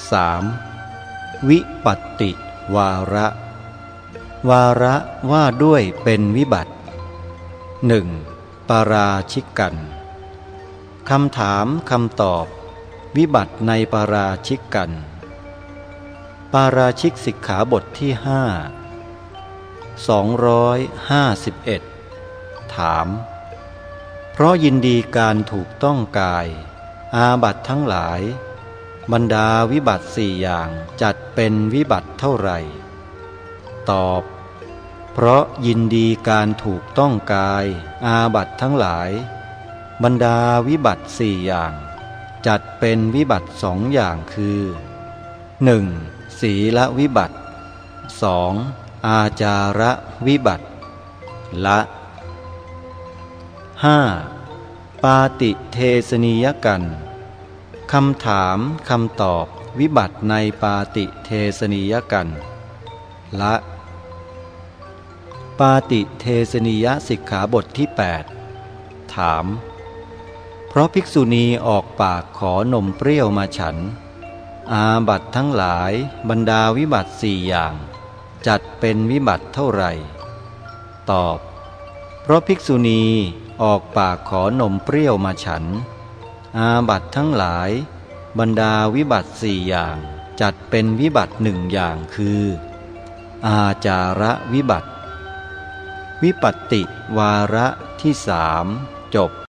3. วิปัตติวาระ วาระว่าด้วยเป็นวิบัติ 1. ปาราชิกกันคำถามคำตอบ วิบัติในปาราชิกกัน ปาราชิกสิกขาบทที่ห้า251 ถาม เพราะยินดีการถูกต้องกาย อาบัตทั้งหลาย บรรดาวิบัติสี่อย่างจัดเป็นวิบัติเท่าไหร่ ตอบ เพราะยินดีการถูกต้องกาย อาบัตทั้งหลาย บรรดาวิบัติสี่อย่าง จัดเป็นวิบัติสองอย่างคือ 1. ศีลวิบัติ 2. อาจาระวิบัติ ละ 5. ปาติเทสนิยกัน คำถามคำตอบวิบัติในปาติเทสนิยกันละ ปาติเทสนิยสิกขาบทที่ 8 ถาม เพราะภิกษุณีออกปากขอนมเปรี้ยวมาฉัน อาบัตทั้งหลายบรรดาวิบัติสี่อย่าง จัดเป็นวิบัติเท่าไหร่ ตอบ เพราะภิกษุณีออกปากขอนมเปรี้ยวมาฉัน อาบัตทั้งหลาย บรรดาวิบัติสี่อย่างจัดเป็นวิบัติหนึ่งอย่างคือ อาจาระวิบัติ วิปัตติวาระที่สามจบ